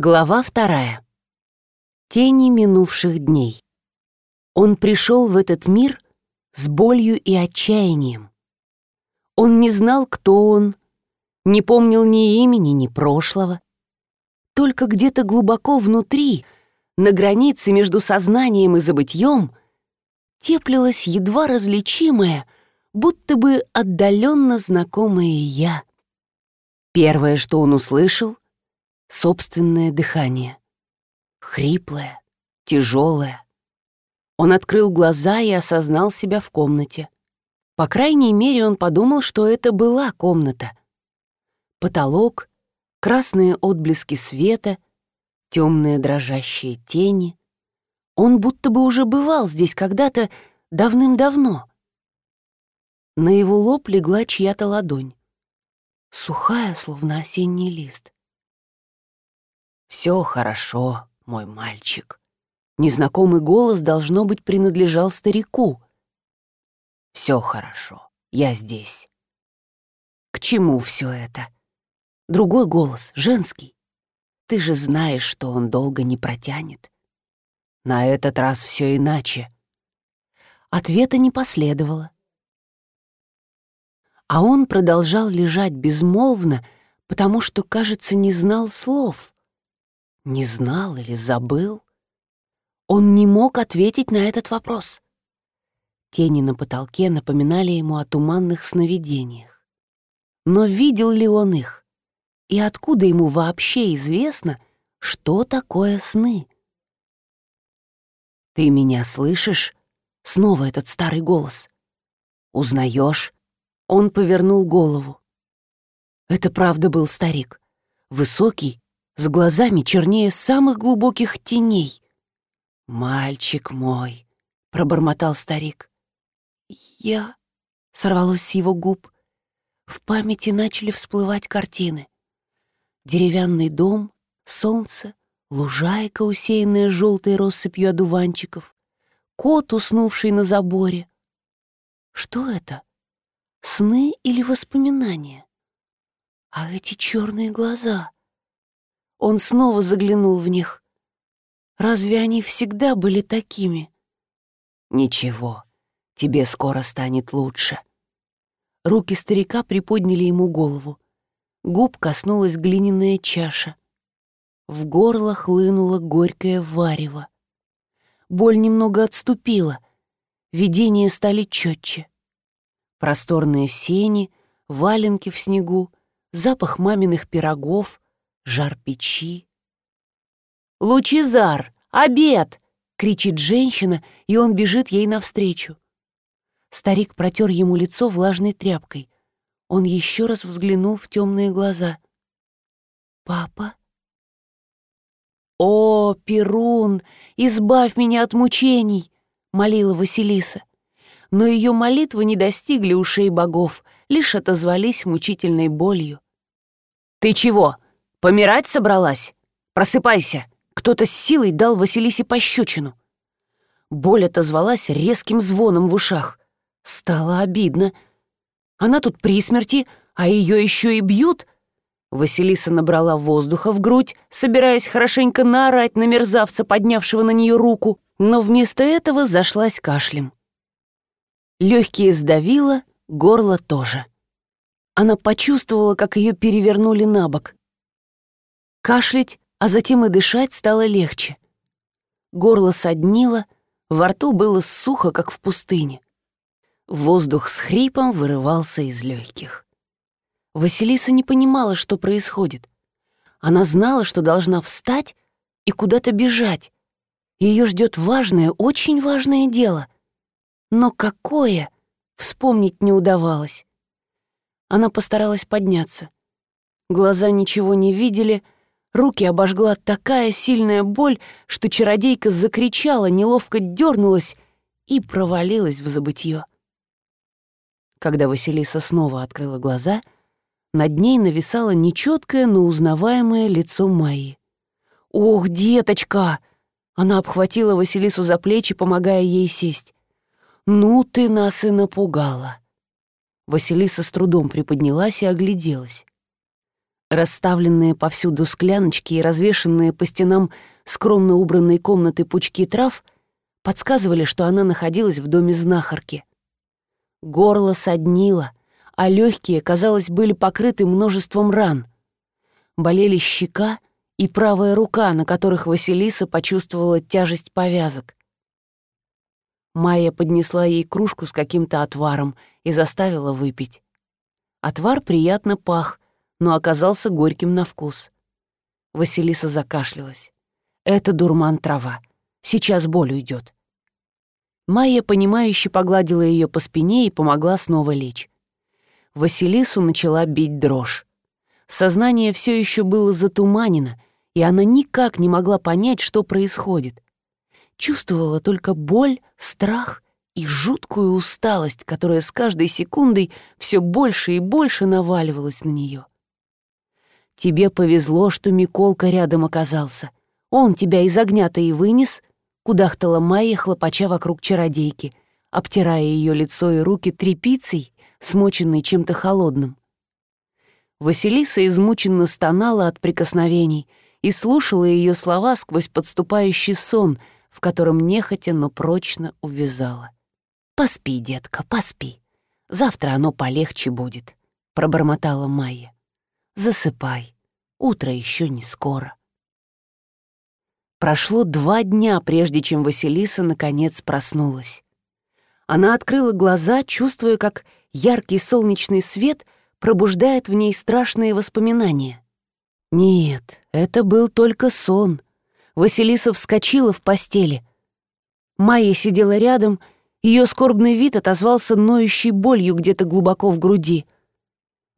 Глава вторая. Тени минувших дней. Он пришел в этот мир с болью и отчаянием. Он не знал, кто он, не помнил ни имени, ни прошлого. Только где-то глубоко внутри, на границе между сознанием и забытьем, теплилось едва различимое, будто бы отдаленно знакомое «я». Первое, что он услышал — собственное дыхание. Хриплое, тяжелое. Он открыл глаза и осознал себя в комнате. По крайней мере, он подумал, что это была комната. Потолок, красные отблески света, темные дрожащие тени. Он будто бы уже бывал здесь когда-то давным-давно. На его лоб легла чья-то ладонь. Сухая, словно осенний лист. «Все хорошо, мой мальчик». Незнакомый голос, должно быть, принадлежал старику. «Все хорошо, я здесь». «К чему все это?» Другой голос, женский. «Ты же знаешь, что он долго не протянет». На этот раз все иначе. Ответа не последовало. А он продолжал лежать безмолвно, потому что, кажется, не знал слов. Не знал или забыл? Он не мог ответить на этот вопрос. Тени на потолке напоминали ему о туманных сновидениях. Но видел ли он их? И откуда ему вообще известно, что такое сны? «Ты меня слышишь?» Снова этот старый голос. «Узнаешь?» Он повернул голову. Это правда был старик. Высокий, с глазами чернее самых глубоких теней. «Мальчик мой», — пробормотал старик. «Я...» — сорвалось с его губ. В памяти начали всплывать картины. Деревянный дом, солнце, лужайка, усеянная желтой россыпью одуванчиков, кот, уснувший на заборе. Что это? Сны или воспоминания? А эти черные глаза? Он снова заглянул в них. Разве они всегда были такими? Ничего, тебе скоро станет лучше. Руки старика приподняли ему голову. Губ коснулась глиняная чаша. В горло хлынуло горькое варево. Боль немного отступила. Видения стали четче. Просторные сени, валенки в снегу, запах маминых пирогов — жар печи. «Лучезар! Обед!» — кричит женщина, и он бежит ей навстречу. Старик протер ему лицо влажной тряпкой. Он еще раз взглянул в темные глаза. «Папа?» «О, Перун, избавь меня от мучений!» — молила Василиса. Но ее молитвы не достигли ушей богов, лишь отозвались мучительной болью. «Ты чего?» Помирать собралась? Просыпайся! Кто-то с силой дал Василисе пощечину. Боль отозвалась резким звоном в ушах. Стало обидно. Она тут при смерти, а ее еще и бьют. Василиса набрала воздуха в грудь, собираясь хорошенько наорать на мерзавца, поднявшего на нее руку, но вместо этого зашлась кашлем. Легкие сдавило, горло тоже. Она почувствовала, как ее перевернули на бок. Кашлять, а затем и дышать стало легче. Горло соднило, во рту было сухо, как в пустыне. Воздух с хрипом вырывался из легких. Василиса не понимала, что происходит. Она знала, что должна встать и куда-то бежать. Ее ждет важное, очень важное дело. Но какое, вспомнить не удавалось. Она постаралась подняться. Глаза ничего не видели — Руки обожгла такая сильная боль, что чародейка закричала, неловко дернулась и провалилась в забытье. Когда Василиса снова открыла глаза, над ней нависало нечеткое, но узнаваемое лицо Майи. «Ох, деточка!» Она обхватила Василису за плечи, помогая ей сесть. «Ну ты нас и напугала!» Василиса с трудом приподнялась и огляделась. Расставленные повсюду скляночки и развешенные по стенам скромно убранной комнаты пучки трав подсказывали, что она находилась в доме знахарки. Горло соднило, а легкие, казалось, были покрыты множеством ран. Болели щека и правая рука, на которых Василиса почувствовала тяжесть повязок. Майя поднесла ей кружку с каким-то отваром и заставила выпить. Отвар приятно пах, но оказался горьким на вкус. Василиса закашлялась. «Это дурман трава. Сейчас боль уйдет. Майя, понимающе погладила ее по спине и помогла снова лечь. Василису начала бить дрожь. Сознание все еще было затуманено, и она никак не могла понять, что происходит. Чувствовала только боль, страх и жуткую усталость, которая с каждой секундой все больше и больше наваливалась на нее. Тебе повезло, что Миколка рядом оказался. Он тебя из огня-то и вынес, кудахтала Майя, хлопача вокруг чародейки, обтирая ее лицо и руки тряпицей, смоченной чем-то холодным. Василиса измученно стонала от прикосновений и слушала ее слова сквозь подступающий сон, в котором нехотя, но прочно увязала. «Поспи, детка, поспи. Завтра оно полегче будет», — пробормотала Майя. Засыпай. Утро еще не скоро. Прошло два дня, прежде чем Василиса наконец проснулась. Она открыла глаза, чувствуя, как яркий солнечный свет пробуждает в ней страшные воспоминания. Нет, это был только сон. Василиса вскочила в постели. Майя сидела рядом, ее скорбный вид отозвался ноющей болью где-то глубоко в груди —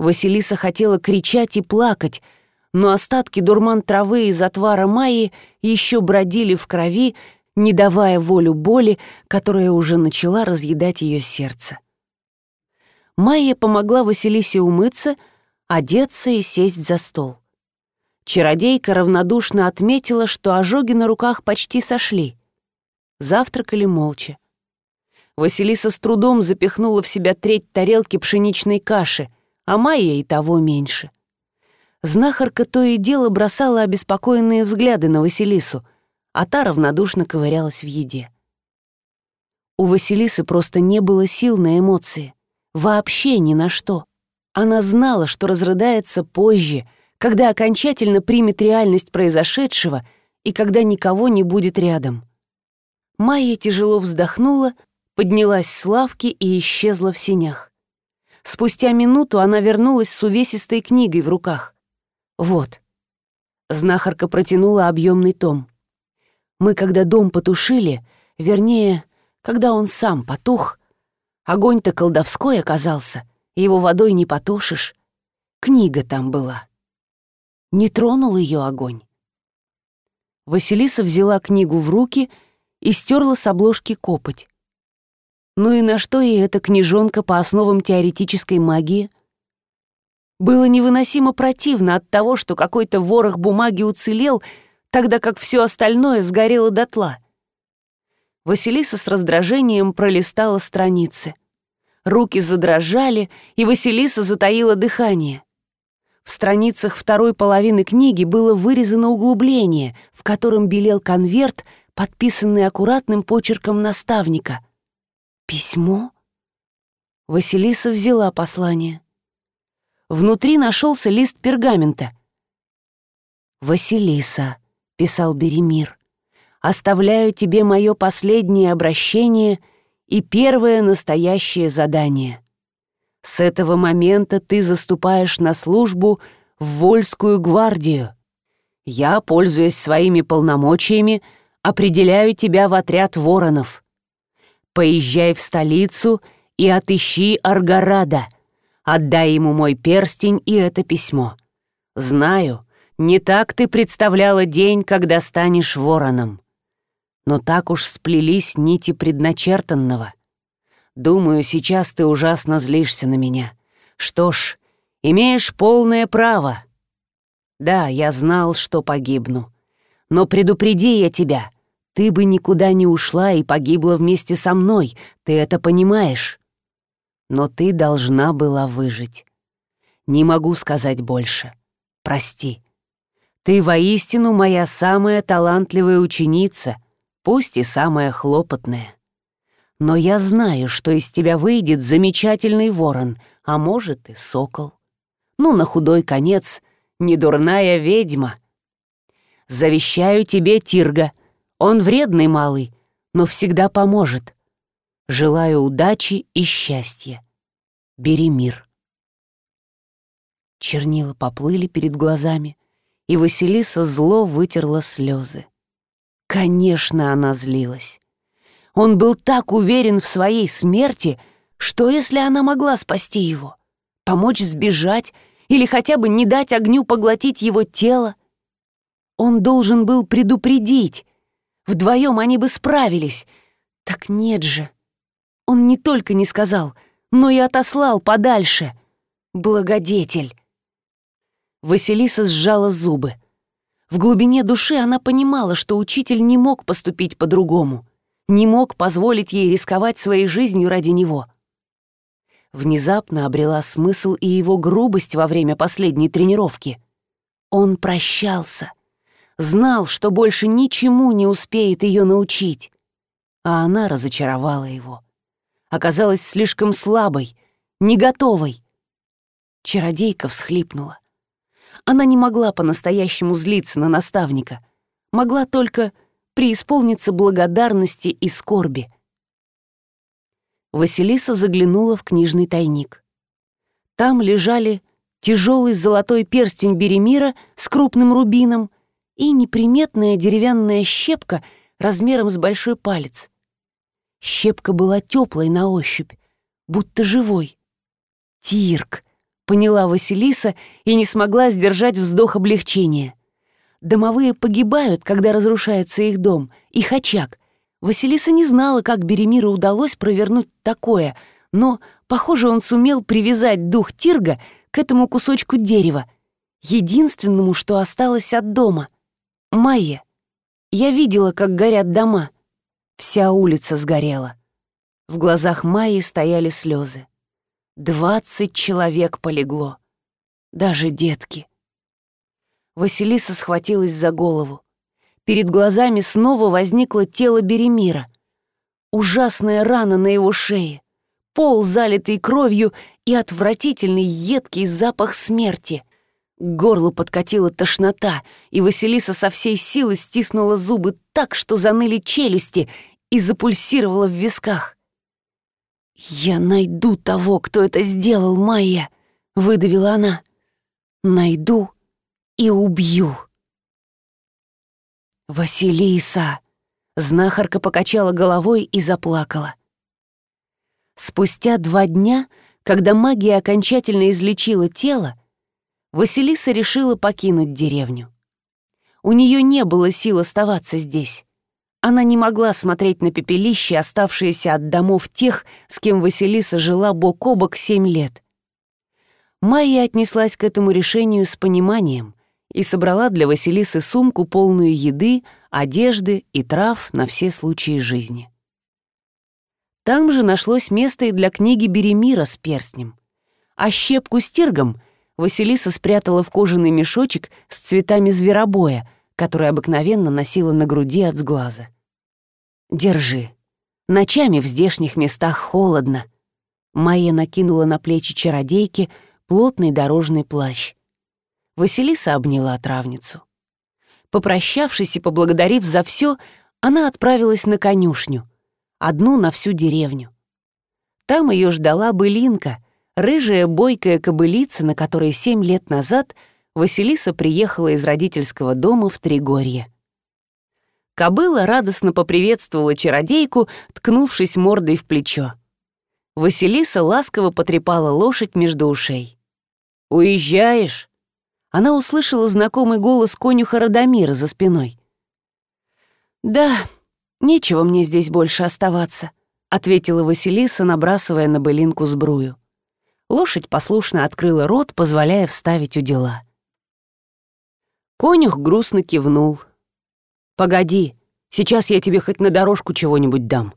Василиса хотела кричать и плакать, но остатки дурман травы из отвара Майи еще бродили в крови, не давая волю боли, которая уже начала разъедать ее сердце. Майя помогла Василисе умыться, одеться и сесть за стол. Чародейка равнодушно отметила, что ожоги на руках почти сошли. Завтракали молча. Василиса с трудом запихнула в себя треть тарелки пшеничной каши — а Майя и того меньше. Знахарка то и дело бросала обеспокоенные взгляды на Василису, а та равнодушно ковырялась в еде. У Василисы просто не было сил на эмоции. Вообще ни на что. Она знала, что разрыдается позже, когда окончательно примет реальность произошедшего и когда никого не будет рядом. Майя тяжело вздохнула, поднялась с лавки и исчезла в синях. Спустя минуту она вернулась с увесистой книгой в руках. «Вот». Знахарка протянула объемный том. «Мы, когда дом потушили, вернее, когда он сам потух, огонь-то колдовской оказался, его водой не потушишь. Книга там была. Не тронул ее огонь». Василиса взяла книгу в руки и стерла с обложки копоть. Ну и на что ей эта книжонка по основам теоретической магии? Было невыносимо противно от того, что какой-то ворох бумаги уцелел, тогда как все остальное сгорело дотла. Василиса с раздражением пролистала страницы. Руки задрожали, и Василиса затаила дыхание. В страницах второй половины книги было вырезано углубление, в котором белел конверт, подписанный аккуратным почерком наставника — Письмо? Василиса взяла послание. Внутри нашелся лист пергамента. «Василиса», — писал Беремир, — «оставляю тебе мое последнее обращение и первое настоящее задание. С этого момента ты заступаешь на службу в Вольскую гвардию. Я, пользуясь своими полномочиями, определяю тебя в отряд воронов. Поезжай в столицу и отыщи Аргарада. Отдай ему мой перстень и это письмо. Знаю, не так ты представляла день, когда станешь вороном. Но так уж сплелись нити предначертанного. Думаю, сейчас ты ужасно злишься на меня. Что ж, имеешь полное право. Да, я знал, что погибну. Но предупреди я тебя — ты бы никуда не ушла и погибла вместе со мной, ты это понимаешь. Но ты должна была выжить. Не могу сказать больше. прости. Ты воистину моя самая талантливая ученица, пусть и самая хлопотная. Но я знаю, что из тебя выйдет замечательный ворон, а может и сокол. Ну, на худой конец, недурная ведьма. Завещаю тебе Тирга. Он вредный малый, но всегда поможет. Желаю удачи и счастья. Бери мир. Чернила поплыли перед глазами, и Василиса зло вытерла слезы. Конечно, она злилась. Он был так уверен в своей смерти, что если она могла спасти его, помочь сбежать или хотя бы не дать огню поглотить его тело, он должен был предупредить. Вдвоем они бы справились. Так нет же. Он не только не сказал, но и отослал подальше. Благодетель. Василиса сжала зубы. В глубине души она понимала, что учитель не мог поступить по-другому не мог позволить ей рисковать своей жизнью ради него. Внезапно обрела смысл и его грубость во время последней тренировки. Он прощался, знал, что больше ничему не успеет ее научить, а она разочаровала его. Оказалась слишком слабой, не готовой. Чародейка всхлипнула. Она не могла по-настоящему злиться на наставника, могла только преисполниться благодарности и скорби. Василиса заглянула в книжный тайник. Там лежали тяжелый золотой перстень Беремира с крупным рубином и неприметная деревянная щепка размером с большой палец. Щепка была теплой на ощупь, будто живой. «Тирк», — поняла Василиса и не смогла сдержать вздох облегчения. Домовые погибают, когда разрушается их дом, их очаг. Василиса не знала, как Беремиру удалось провернуть такое, но, похоже, он сумел привязать дух Тирга к этому кусочку дерева, единственному, что осталось от дома. Майя. Я видела, как горят дома. Вся улица сгорела. В глазах Майи стояли слезы. Двадцать человек полегло. Даже детки. Василиса схватилась за голову. Перед глазами снова возникло тело Беремира. Ужасная рана на его шее, пол, залитый кровью, и отвратительный едкий запах смерти. К горлу подкатила тошнота, и Василиса со всей силы стиснула зубы так, что заныли челюсти и запульсировала в висках. «Я найду того, кто это сделал, Майя!» — выдавила она. «Найду и убью. «Василиса!» Знахарка покачала головой и заплакала. Спустя два дня, когда магия окончательно излечила тело, Василиса решила покинуть деревню. У нее не было сил оставаться здесь. Она не могла смотреть на пепелище, оставшиеся от домов тех, с кем Василиса жила бок о бок семь лет. Майя отнеслась к этому решению с пониманием, и собрала для Василисы сумку, полную еды, одежды и трав на все случаи жизни. Там же нашлось место и для книги Беремира с перстнем. А щепку с тиргом Василиса спрятала в кожаный мешочек с цветами зверобоя, который обыкновенно носила на груди от сглаза. «Держи. Ночами в здешних местах холодно». Майя накинула на плечи чародейки плотный дорожный плащ. Василиса обняла травницу. Попрощавшись и поблагодарив за все, она отправилась на конюшню, одну на всю деревню. Там ее ждала былинка, рыжая бойкая кобылица, на которой семь лет назад Василиса приехала из родительского дома в Тригорье. Кобыла радостно поприветствовала чародейку, ткнувшись мордой в плечо. Василиса ласково потрепала лошадь между ушей. «Уезжаешь?» она услышала знакомый голос конюха Радомира за спиной. «Да, нечего мне здесь больше оставаться», — ответила Василиса, набрасывая на былинку сбрую. Лошадь послушно открыла рот, позволяя вставить у дела. Конюх грустно кивнул. «Погоди, сейчас я тебе хоть на дорожку чего-нибудь дам».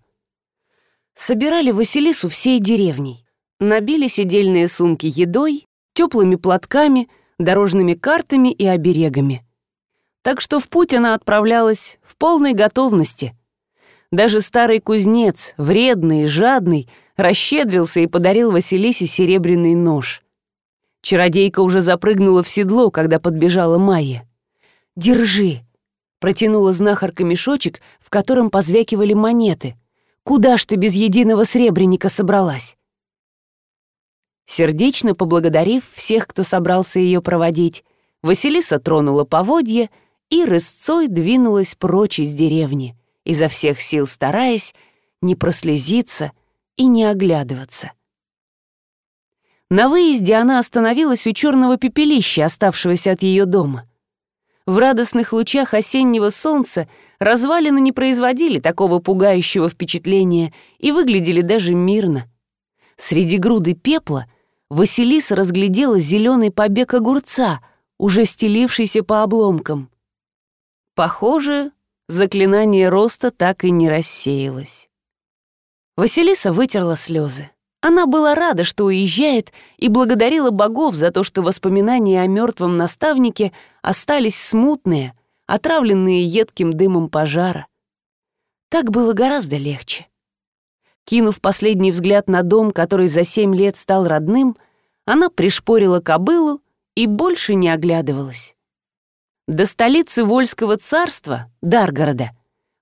Собирали Василису всей деревней. Набили сидельные сумки едой, теплыми платками — дорожными картами и оберегами. Так что в путь она отправлялась в полной готовности. Даже старый кузнец, вредный и жадный, расщедрился и подарил Василисе серебряный нож. Чародейка уже запрыгнула в седло, когда подбежала Майя. «Держи!» — протянула знахарка мешочек, в котором позвякивали монеты. «Куда ж ты без единого сребреника собралась?» Сердечно поблагодарив всех, кто собрался ее проводить, Василиса тронула поводья и рысцой двинулась прочь из деревни, изо всех сил стараясь не прослезиться и не оглядываться. На выезде она остановилась у черного пепелища, оставшегося от ее дома. В радостных лучах осеннего солнца развалины не производили такого пугающего впечатления и выглядели даже мирно. Среди груды пепла Василиса разглядела зеленый побег огурца, уже стелившийся по обломкам. Похоже, заклинание роста так и не рассеялось. Василиса вытерла слезы. Она была рада, что уезжает, и благодарила богов за то, что воспоминания о мертвом наставнике остались смутные, отравленные едким дымом пожара. Так было гораздо легче. Кинув последний взгляд на дом, который за семь лет стал родным, она пришпорила кобылу и больше не оглядывалась. До столицы Вольского царства, Даргорода,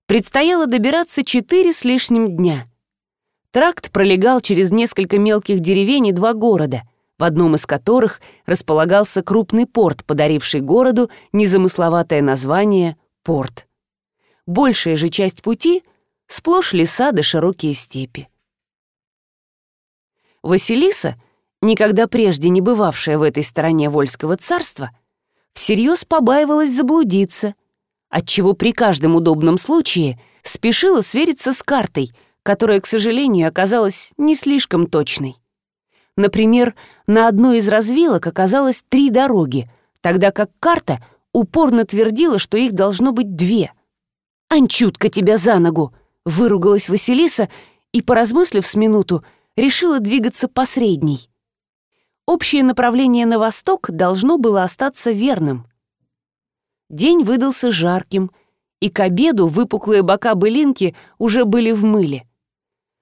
предстояло добираться четыре с лишним дня — Тракт пролегал через несколько мелких деревень и два города, в одном из которых располагался крупный порт, подаривший городу незамысловатое название «Порт». Большая же часть пути — сплошь леса да широкие степи. Василиса, никогда прежде не бывавшая в этой стороне Вольского царства, всерьез побаивалась заблудиться, отчего при каждом удобном случае спешила свериться с картой — которая, к сожалению, оказалась не слишком точной. Например, на одной из развилок оказалось три дороги, тогда как карта упорно твердила, что их должно быть две. «Анчутка тебя за ногу!» — выругалась Василиса и, поразмыслив с минуту, решила двигаться по средней. Общее направление на восток должно было остаться верным. День выдался жарким, и к обеду выпуклые бока былинки уже были в мыле.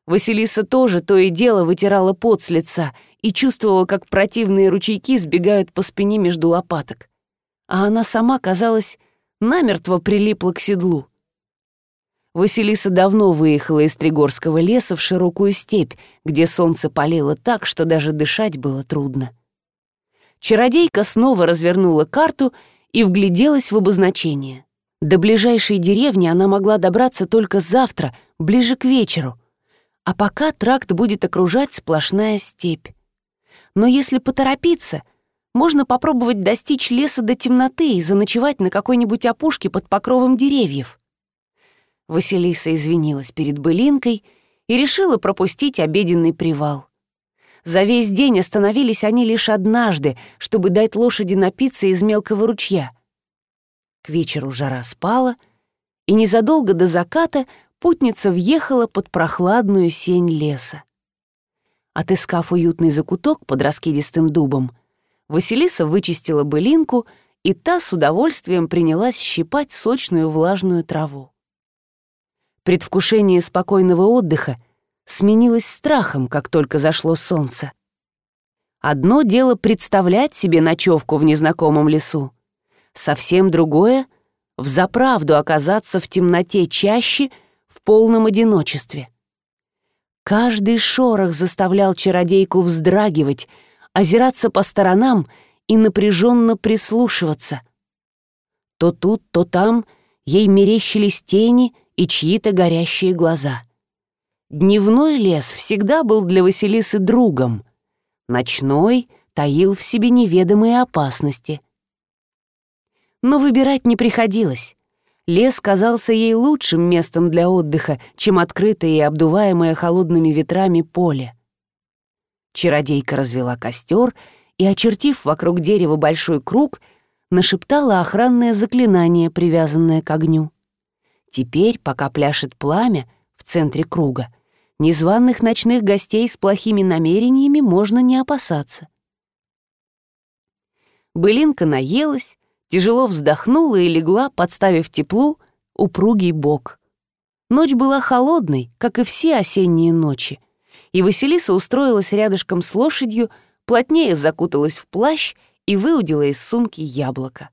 Василиса тоже то и дело вытирала пот с лица и чувствовала, как противные ручейки сбегают по спине между лопаток. А она сама, казалось, намертво прилипла к седлу. Василиса давно выехала из Тригорского леса в широкую степь, где солнце палило так, что даже дышать было трудно. Чародейка снова развернула карту и вгляделась в обозначение. До ближайшей деревни она могла добраться только завтра, ближе к вечеру, а пока тракт будет окружать сплошная степь. Но если поторопиться, можно попробовать достичь леса до темноты и заночевать на какой-нибудь опушке под покровом деревьев. Василиса извинилась перед былинкой и решила пропустить обеденный привал. За весь день остановились они лишь однажды, чтобы дать лошади напиться из мелкого ручья. К вечеру жара спала, и незадолго до заката путница въехала под прохладную сень леса. Отыскав уютный закуток под раскидистым дубом, Василиса вычистила былинку, и та с удовольствием принялась щипать сочную влажную траву. Предвкушение спокойного отдыха сменилось страхом, как только зашло солнце. Одно дело представлять себе ночевку в незнакомом лесу, совсем другое — взаправду оказаться в темноте чаще — в полном одиночестве. Каждый шорох заставлял чародейку вздрагивать, озираться по сторонам и напряженно прислушиваться. То тут, то там ей мерещились тени и чьи-то горящие глаза. Дневной лес всегда был для Василисы другом. Ночной таил в себе неведомые опасности. Но выбирать не приходилось. Лес казался ей лучшим местом для отдыха, чем открытое и обдуваемое холодными ветрами поле. Чародейка развела костер и, очертив вокруг дерева большой круг, нашептала охранное заклинание, привязанное к огню. Теперь, пока пляшет пламя в центре круга, незваных ночных гостей с плохими намерениями можно не опасаться. Былинка наелась, тяжело вздохнула и легла, подставив теплу, упругий бок. Ночь была холодной, как и все осенние ночи, и Василиса устроилась рядышком с лошадью, плотнее закуталась в плащ и выудила из сумки яблоко.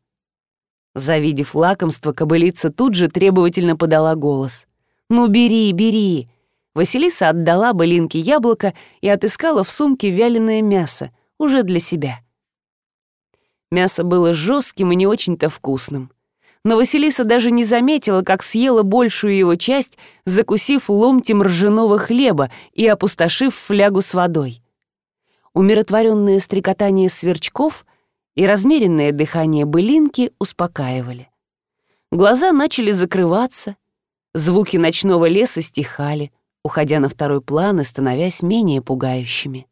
Завидев лакомство, кобылица тут же требовательно подала голос. «Ну, бери, бери!» Василиса отдала былинке яблоко и отыскала в сумке вяленое мясо, уже для себя. Мясо было жестким и не очень-то вкусным. Но Василиса даже не заметила, как съела большую его часть, закусив ломтем ржаного хлеба и опустошив флягу с водой. Умиротворенное стрекотание сверчков и размеренное дыхание былинки успокаивали. Глаза начали закрываться, звуки ночного леса стихали, уходя на второй план и становясь менее пугающими.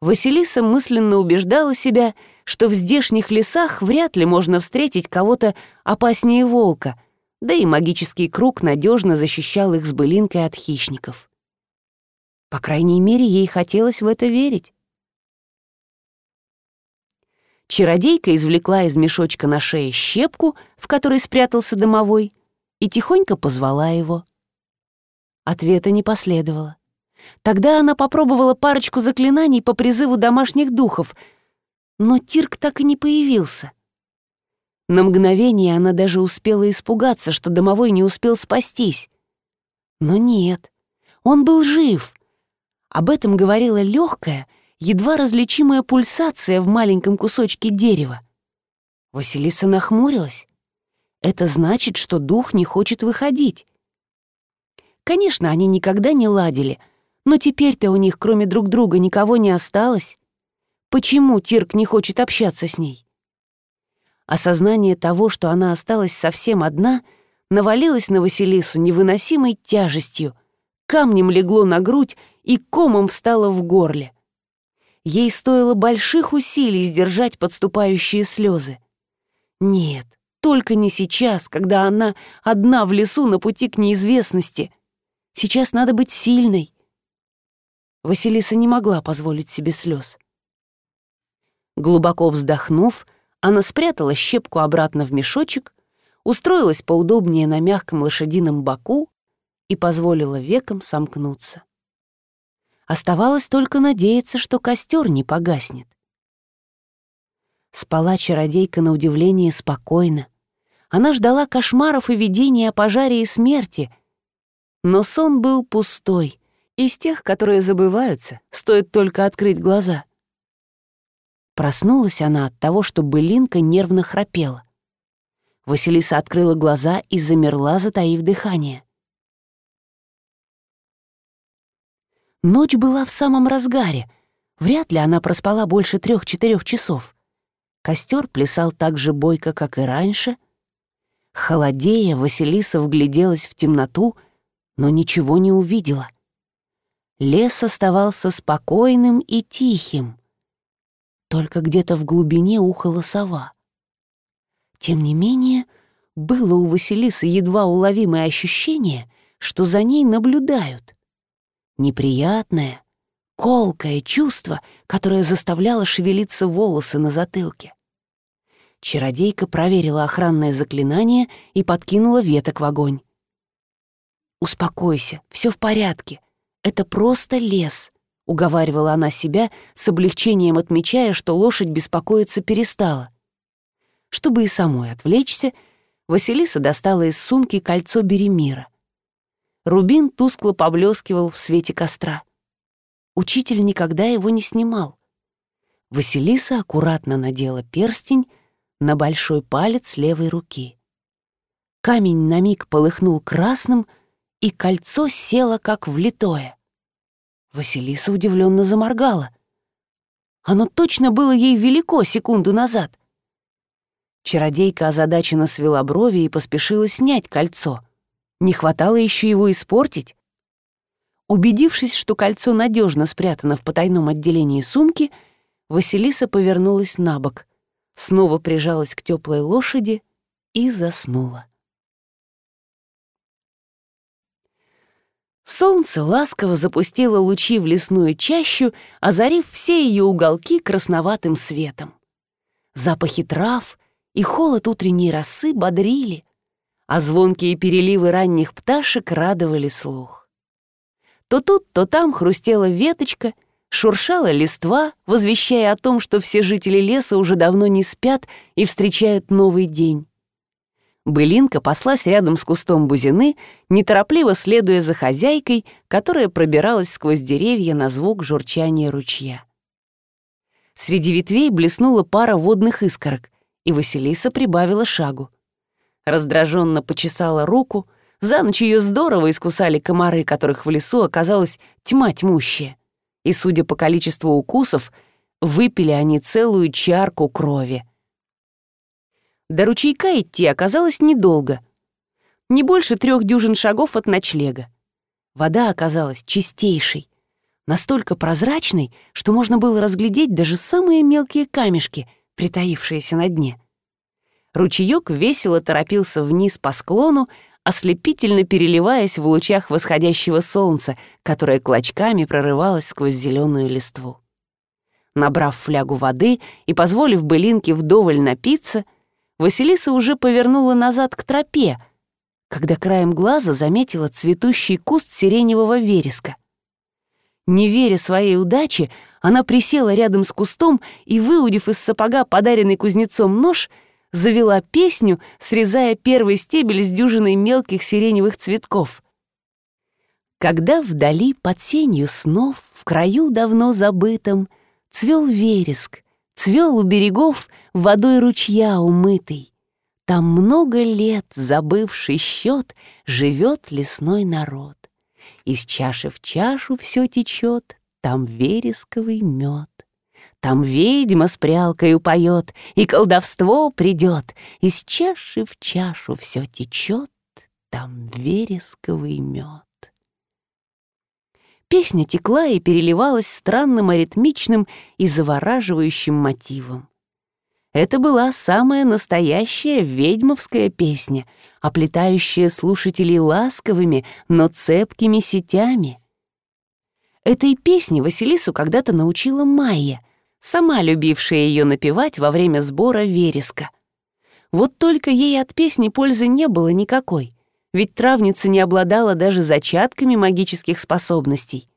Василиса мысленно убеждала себя, что в здешних лесах вряд ли можно встретить кого-то опаснее волка, да и магический круг надежно защищал их с былинкой от хищников. По крайней мере, ей хотелось в это верить. Чародейка извлекла из мешочка на шее щепку, в которой спрятался домовой, и тихонько позвала его. Ответа не последовало. Тогда она попробовала парочку заклинаний по призыву домашних духов, но Тирк так и не появился. На мгновение она даже успела испугаться, что домовой не успел спастись. Но нет, он был жив. Об этом говорила легкая, едва различимая пульсация в маленьком кусочке дерева. Василиса нахмурилась. Это значит, что дух не хочет выходить. Конечно, они никогда не ладили, но теперь-то у них, кроме друг друга, никого не осталось. Почему Тирк не хочет общаться с ней? Осознание того, что она осталась совсем одна, навалилось на Василису невыносимой тяжестью, камнем легло на грудь и комом встало в горле. Ей стоило больших усилий сдержать подступающие слезы. Нет, только не сейчас, когда она одна в лесу на пути к неизвестности. Сейчас надо быть сильной, Василиса не могла позволить себе слез. Глубоко вздохнув, она спрятала щепку обратно в мешочек, устроилась поудобнее на мягком лошадином боку и позволила векам сомкнуться. Оставалось только надеяться, что костер не погаснет. Спала чародейка на удивление спокойно. Она ждала кошмаров и видений о пожаре и смерти, но сон был пустой, из тех, которые забываются, стоит только открыть глаза. Проснулась она от того, что былинка нервно храпела. Василиса открыла глаза и замерла, затаив дыхание. Ночь была в самом разгаре. Вряд ли она проспала больше трех-четырех часов. Костер плясал так же бойко, как и раньше. Холодея, Василиса вгляделась в темноту, но ничего не увидела — лес оставался спокойным и тихим. Только где-то в глубине ухала сова. Тем не менее, было у Василисы едва уловимое ощущение, что за ней наблюдают. Неприятное, колкое чувство, которое заставляло шевелиться волосы на затылке. Чародейка проверила охранное заклинание и подкинула веток в огонь. «Успокойся, все в порядке», это просто лес», — уговаривала она себя, с облегчением отмечая, что лошадь беспокоиться перестала. Чтобы и самой отвлечься, Василиса достала из сумки кольцо Беремира. Рубин тускло поблескивал в свете костра. Учитель никогда его не снимал. Василиса аккуратно надела перстень на большой палец левой руки. Камень на миг полыхнул красным — и кольцо село как влитое. Василиса удивленно заморгала. Оно точно было ей велико секунду назад. Чародейка озадаченно свела брови и поспешила снять кольцо. Не хватало еще его испортить. Убедившись, что кольцо надежно спрятано в потайном отделении сумки, Василиса повернулась на бок, снова прижалась к теплой лошади и заснула. Солнце ласково запустило лучи в лесную чащу, озарив все ее уголки красноватым светом. Запахи трав и холод утренней росы бодрили, а звонкие переливы ранних пташек радовали слух. То тут, то там хрустела веточка, шуршала листва, возвещая о том, что все жители леса уже давно не спят и встречают новый день. Былинка паслась рядом с кустом бузины, неторопливо следуя за хозяйкой, которая пробиралась сквозь деревья на звук журчания ручья. Среди ветвей блеснула пара водных искорок, и Василиса прибавила шагу. Раздраженно почесала руку, за ночь ее здорово искусали комары, которых в лесу оказалась тьма тьмущая. И, судя по количеству укусов, выпили они целую чарку крови. До ручейка идти оказалось недолго. Не больше трех дюжин шагов от ночлега. Вода оказалась чистейшей, настолько прозрачной, что можно было разглядеть даже самые мелкие камешки, притаившиеся на дне. Ручеёк весело торопился вниз по склону, ослепительно переливаясь в лучах восходящего солнца, которое клочками прорывалось сквозь зеленую листву. Набрав флягу воды и позволив былинке вдоволь напиться, Василиса уже повернула назад к тропе, когда краем глаза заметила цветущий куст сиреневого вереска. Не веря своей удаче, она присела рядом с кустом и, выудив из сапога подаренный кузнецом нож, завела песню, срезая первый стебель с дюжиной мелких сиреневых цветков. Когда вдали под сенью снов, в краю давно забытом, цвел вереск, Цвел у берегов водой ручья умытый. Там много лет, забывший счет, Живет лесной народ. Из чаши в чашу все течет, Там вересковый мед. Там ведьма с прялкою поет, И колдовство придет. Из чаши в чашу все течет, Там вересковый мед. Песня текла и переливалась странным аритмичным и завораживающим мотивом. Это была самая настоящая ведьмовская песня, оплетающая слушателей ласковыми, но цепкими сетями. Этой песне Василису когда-то научила Майя, сама любившая ее напевать во время сбора вереска. Вот только ей от песни пользы не было никакой ведь травница не обладала даже зачатками магических способностей.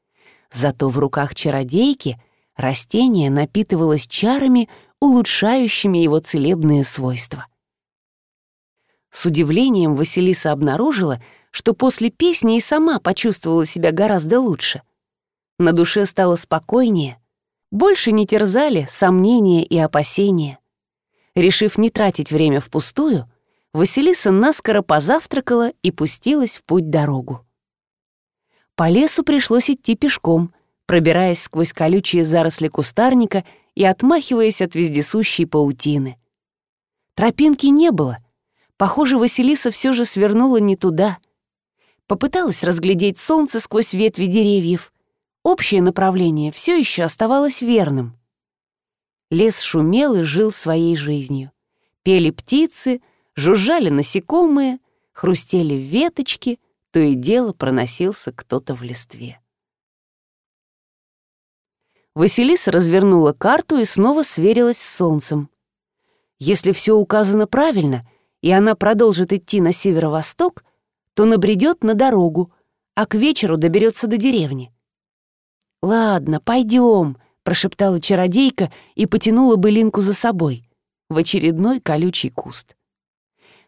Зато в руках чародейки растение напитывалось чарами, улучшающими его целебные свойства. С удивлением Василиса обнаружила, что после песни и сама почувствовала себя гораздо лучше. На душе стало спокойнее, больше не терзали сомнения и опасения. Решив не тратить время впустую, Василиса наскоро позавтракала и пустилась в путь-дорогу. По лесу пришлось идти пешком, пробираясь сквозь колючие заросли кустарника и отмахиваясь от вездесущей паутины. Тропинки не было. Похоже, Василиса все же свернула не туда. Попыталась разглядеть солнце сквозь ветви деревьев. Общее направление все еще оставалось верным. Лес шумел и жил своей жизнью. Пели птицы — жужжали насекомые, хрустели веточки, то и дело проносился кто-то в листве. Василиса развернула карту и снова сверилась с солнцем. Если все указано правильно, и она продолжит идти на северо-восток, то набредет на дорогу, а к вечеру доберется до деревни. «Ладно, пойдем», — прошептала чародейка и потянула былинку за собой в очередной колючий куст.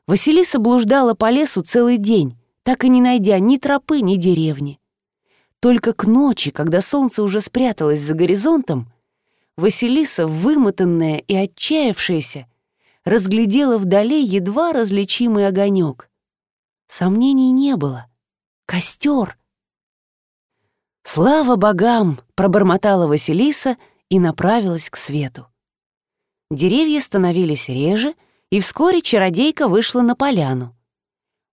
Василиса блуждала по лесу целый день, так и не найдя ни тропы, ни деревни. Только к ночи, когда солнце уже спряталось за горизонтом, Василиса, вымотанная и отчаявшаяся, разглядела вдали едва различимый огонек. Сомнений не было. Костер. «Слава богам!» — пробормотала Василиса и направилась к свету. Деревья становились реже, и вскоре чародейка вышла на поляну.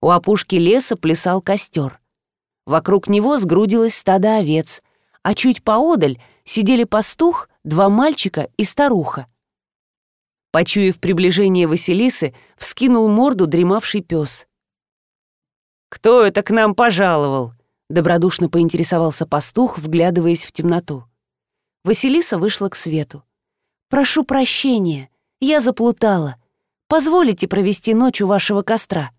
У опушки леса плясал костер. Вокруг него сгрудилось стадо овец, а чуть поодаль сидели пастух, два мальчика и старуха. Почуяв приближение Василисы, вскинул морду дремавший пес. «Кто это к нам пожаловал?» — добродушно поинтересовался пастух, вглядываясь в темноту. Василиса вышла к свету. «Прошу прощения, Я заплутала. Позволите провести ночь у вашего костра?»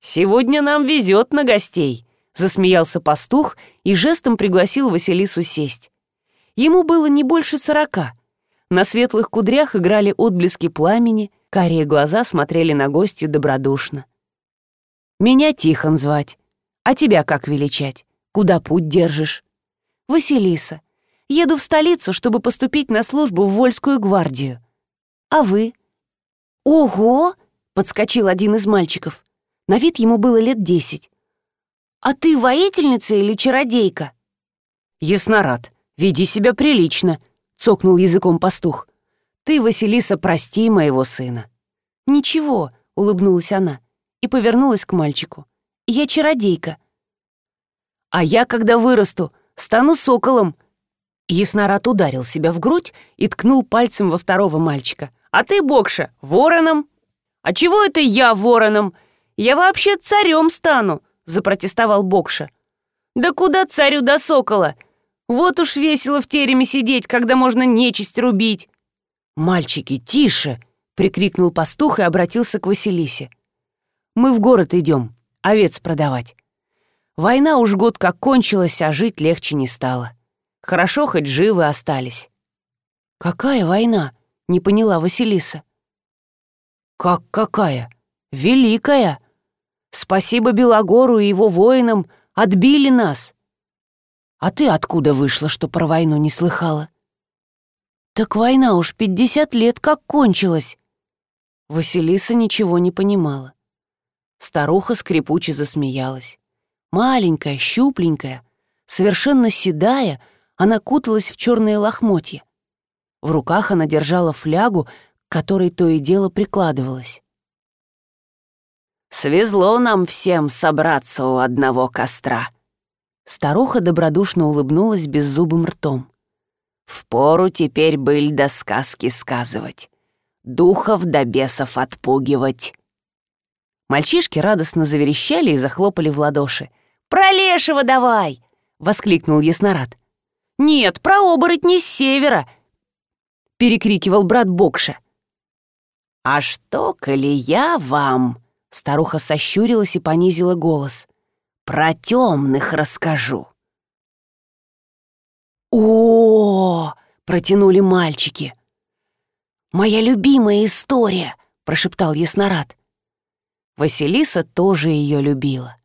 «Сегодня нам везет на гостей», — засмеялся пастух и жестом пригласил Василису сесть. Ему было не больше сорока. На светлых кудрях играли отблески пламени, карие глаза смотрели на гостью добродушно. «Меня Тихон звать. А тебя как величать? Куда путь держишь?» «Василиса. Еду в столицу, чтобы поступить на службу в Вольскую гвардию. А вы?» «Ого!» — подскочил один из мальчиков. На вид ему было лет десять. «А ты воительница или чародейка?» «Яснорад, веди себя прилично», — цокнул языком пастух. «Ты, Василиса, прости моего сына». «Ничего», — улыбнулась она и повернулась к мальчику. «Я чародейка». «А я, когда вырасту, стану соколом». Яснорад ударил себя в грудь и ткнул пальцем во второго мальчика. «А ты, Бокша, вороном?» «А чего это я вороном?» Я вообще царем стану!» — запротестовал Бокша. «Да куда царю до сокола? Вот уж весело в тереме сидеть, когда можно нечисть рубить!» «Мальчики, тише!» — прикрикнул пастух и обратился к Василисе. «Мы в город идем, овец продавать. Война уж год как кончилась, а жить легче не стало. Хорошо, хоть живы остались». «Какая война?» — не поняла Василиса. «Как какая? Великая!» Спасибо Белогору и его воинам, отбили нас. А ты откуда вышла, что про войну не слыхала? Так война уж пятьдесят лет как кончилась. Василиса ничего не понимала. Старуха скрипуче засмеялась. Маленькая, щупленькая, совершенно седая, она куталась в черные лохмотья. В руках она держала флягу, к которой то и дело прикладывалась. Свезло нам всем собраться у одного костра». Старуха добродушно улыбнулась беззубым ртом. «Впору теперь быль до сказки сказывать, духов до бесов отпугивать». Мальчишки радостно заверещали и захлопали в ладоши. «Про лешего давай!» — воскликнул яснорад. «Нет, про оборотни с севера!» — перекрикивал брат Бокша. «А что, коли я вам...» Старуха сощурилась и понизила голос. «Про темных расскажу». О, протянули мальчики. «Моя любимая история!» — прошептал Яснорад. Василиса тоже ее любила.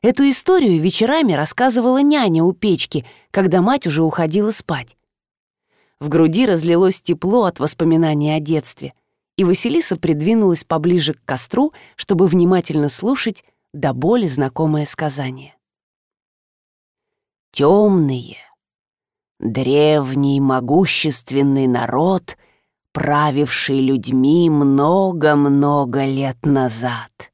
Эту историю вечерами рассказывала няня у печки, когда мать уже уходила спать. В груди разлилось тепло от воспоминаний о детстве — и Василиса придвинулась поближе к костру, чтобы внимательно слушать до боли знакомое сказание. Темные, древний могущественный народ, правивший людьми много-много лет назад.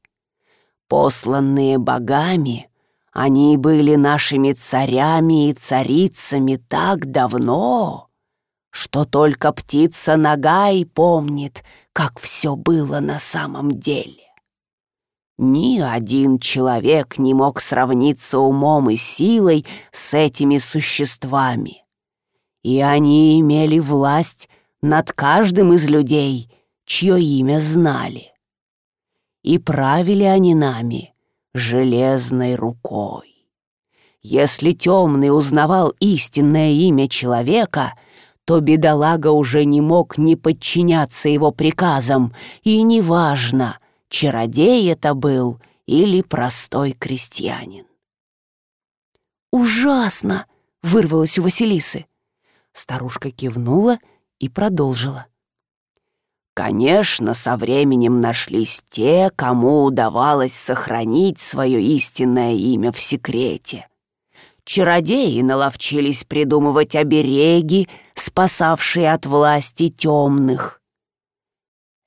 Посланные богами, они были нашими царями и царицами так давно, что только птица Нагай помнит, как все было на самом деле. Ни один человек не мог сравниться умом и силой с этими существами. И они имели власть над каждым из людей, чье имя знали. И правили они нами железной рукой. Если темный узнавал истинное имя человека — то бедолага уже не мог не подчиняться его приказам, и неважно, чародей это был или простой крестьянин. «Ужасно!» — вырвалось у Василисы. Старушка кивнула и продолжила. Конечно, со временем нашлись те, кому удавалось сохранить свое истинное имя в секрете. Чародеи наловчились придумывать обереги, спасавшие от власти темных.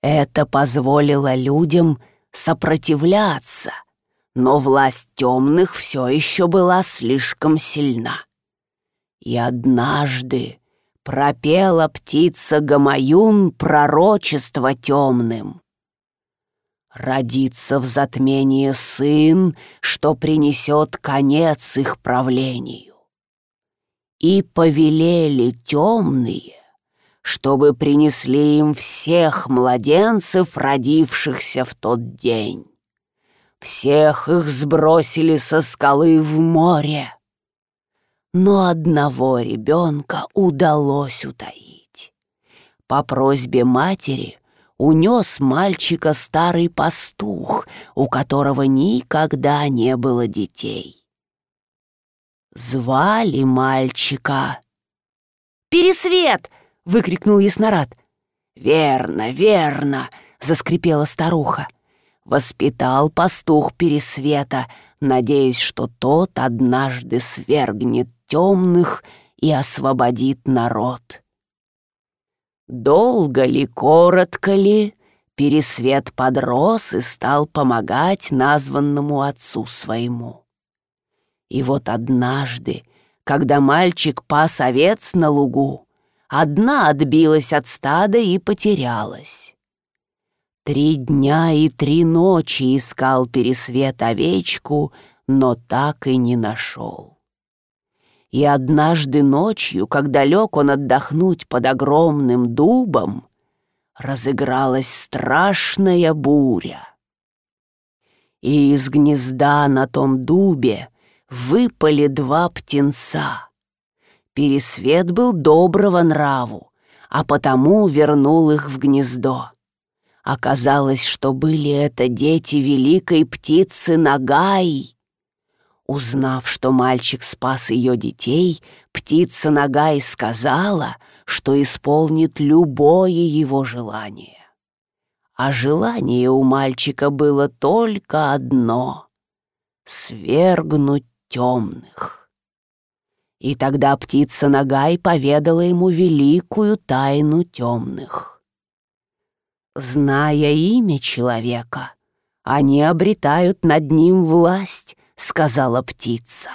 Это позволило людям сопротивляться, но власть темных все еще была слишком сильна. И однажды пропела птица Гамаюн пророчество темным. Родится в затмении сын, что принесет конец их правлению. И повелели темные, чтобы принесли им всех младенцев, родившихся в тот день. Всех их сбросили со скалы в море. Но одного ребенка удалось утаить. По просьбе матери унес мальчика старый пастух, у которого никогда не было детей. Звали мальчика. «Пересвет!» — выкрикнул яснорад. «Верно, верно!» — заскрипела старуха. Воспитал пастух Пересвета, надеясь, что тот однажды свергнет темных и освободит народ. Долго ли, коротко ли, Пересвет подрос и стал помогать названному отцу своему. И вот однажды, когда мальчик пас овец на лугу, одна отбилась от стада и потерялась. Три дня и три ночи искал Пересвет овечку, но так и не нашел. И однажды ночью, когда лег он отдохнуть под огромным дубом, разыгралась страшная буря. И из гнезда на том дубе выпали два птенца. Пересвет был доброго нраву, а потому вернул их в гнездо. Оказалось, что были это дети великой птицы Нагай. Узнав, что мальчик спас ее детей, птица Нагай сказала, что исполнит любое его желание. А желание у мальчика было только одно — свергнуть темных. И тогда птица Нагай поведала ему великую тайну темных. Зная имя человека, они обретают над ним власть, сказала птица.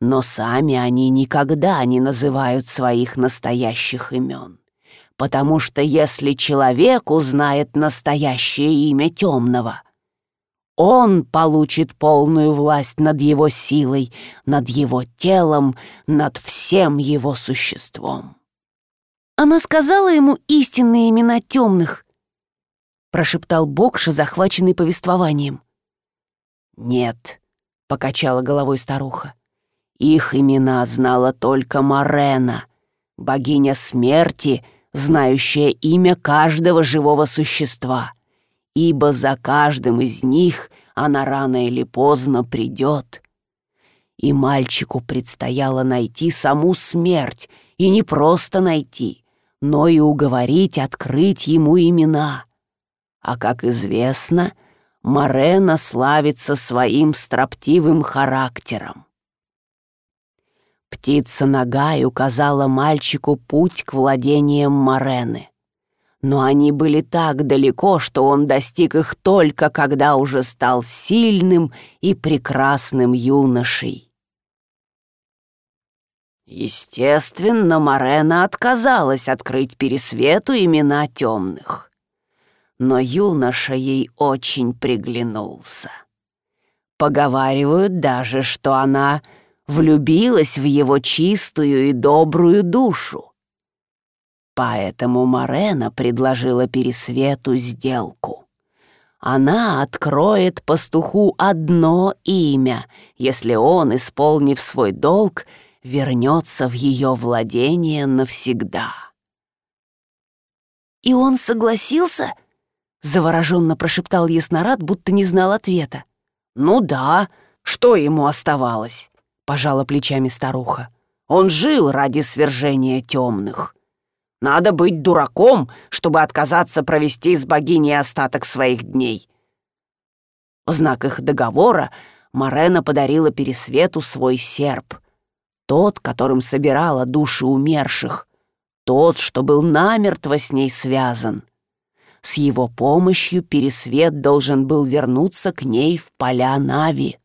Но сами они никогда не называют своих настоящих имен. Потому что если человек узнает настоящее имя темного, он получит полную власть над его силой, над его телом, над всем его существом. Она сказала ему истинные имена темных, прошептал Бокша, захваченный повествованием. «Нет», — покачала головой старуха. «Их имена знала только Марена, богиня смерти, знающая имя каждого живого существа, ибо за каждым из них она рано или поздно придет. И мальчику предстояло найти саму смерть, и не просто найти, но и уговорить открыть ему имена» А как известно, Морена славится своим строптивым характером. Птица Нагай указала мальчику путь к владениям Морены. Но они были так далеко, что он достиг их только когда уже стал сильным и прекрасным юношей. Естественно, Морена отказалась открыть Пересвету имена темных но юноша ей очень приглянулся. Поговаривают даже, что она влюбилась в его чистую и добрую душу. Поэтому Марена предложила Пересвету сделку. Она откроет пастуху одно имя, если он, исполнив свой долг, вернется в ее владение навсегда. «И он согласился?» Завороженно прошептал яснорад, будто не знал ответа. «Ну да, что ему оставалось?» — пожала плечами старуха. «Он жил ради свержения темных. Надо быть дураком, чтобы отказаться провести с богиней остаток своих дней». В знак их договора Марена подарила Пересвету свой серп. Тот, которым собирала души умерших. Тот, что был намертво с ней связан. С его помощью Пересвет должен был вернуться к ней в поля Нави.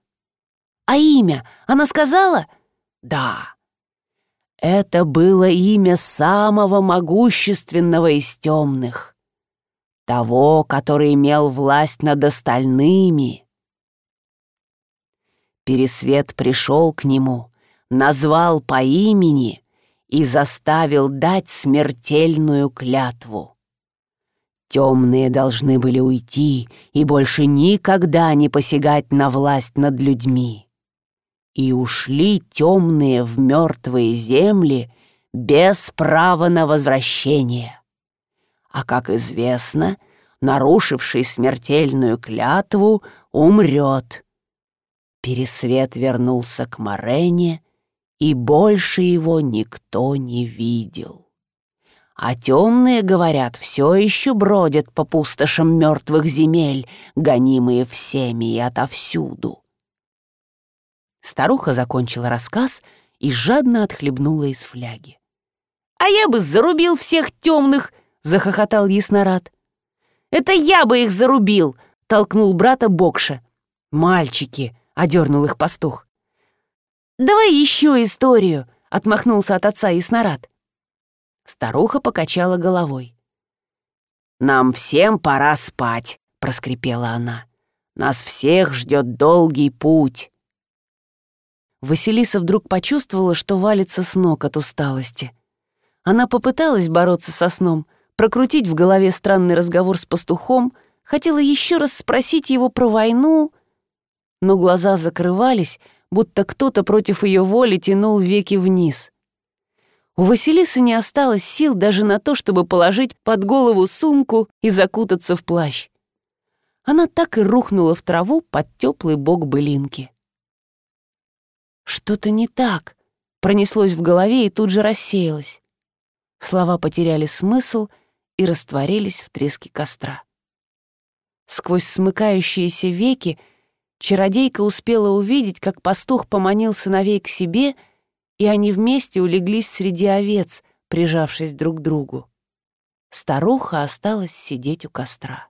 «А имя она сказала?» «Да». Это было имя самого могущественного из темных. Того, который имел власть над остальными. Пересвет пришел к нему, назвал по имени, и заставил дать смертельную клятву. Темные должны были уйти и больше никогда не посягать на власть над людьми. И ушли темные в мертвые земли без права на возвращение. А как известно, нарушивший смертельную клятву умрет. Пересвет вернулся к Морене, и больше его никто не видел. А темные, говорят, все еще бродят по пустошам мертвых земель, гонимые всеми и отовсюду. Старуха закончила рассказ и жадно отхлебнула из фляги. «А я бы зарубил всех темных!» — захохотал Яснорад. «Это я бы их зарубил!» — толкнул брата Бокша. «Мальчики!» — одернул их пастух. «Давай еще историю!» — отмахнулся от отца Яснорад. Старуха покачала головой. «Нам всем пора спать», — проскрипела она. «Нас всех ждет долгий путь». Василиса вдруг почувствовала, что валится с ног от усталости. Она попыталась бороться со сном, прокрутить в голове странный разговор с пастухом, хотела еще раз спросить его про войну, но глаза закрывались, будто кто-то против ее воли тянул веки вниз. У Василисы не осталось сил даже на то, чтобы положить под голову сумку и закутаться в плащ. Она так и рухнула в траву под теплый бок былинки. «Что-то не так», — пронеслось в голове и тут же рассеялось. Слова потеряли смысл и растворились в треске костра. Сквозь смыкающиеся веки чародейка успела увидеть, как пастух поманил сыновей к себе — и они вместе улеглись среди овец, прижавшись друг к другу. Старуха осталась сидеть у костра.